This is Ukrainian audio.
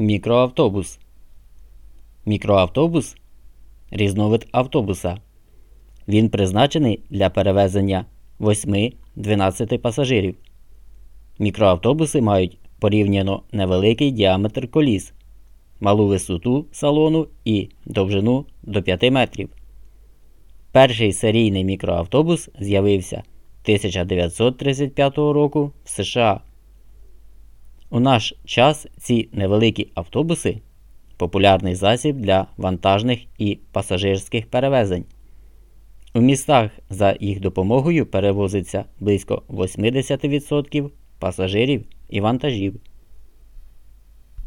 Мікроавтобус. Мікроавтобус різновид автобуса. Він призначений для перевезення 8-12 пасажирів. Мікроавтобуси мають порівняно невеликий діаметр коліс, малу висоту салону і довжину до 5 метрів. Перший серійний мікроавтобус з'явився 1935 року в США. У наш час ці невеликі автобуси популярний засіб для вантажних і пасажирських перевезень. У містах за їх допомогою перевозиться близько 80% пасажирів і вантажів.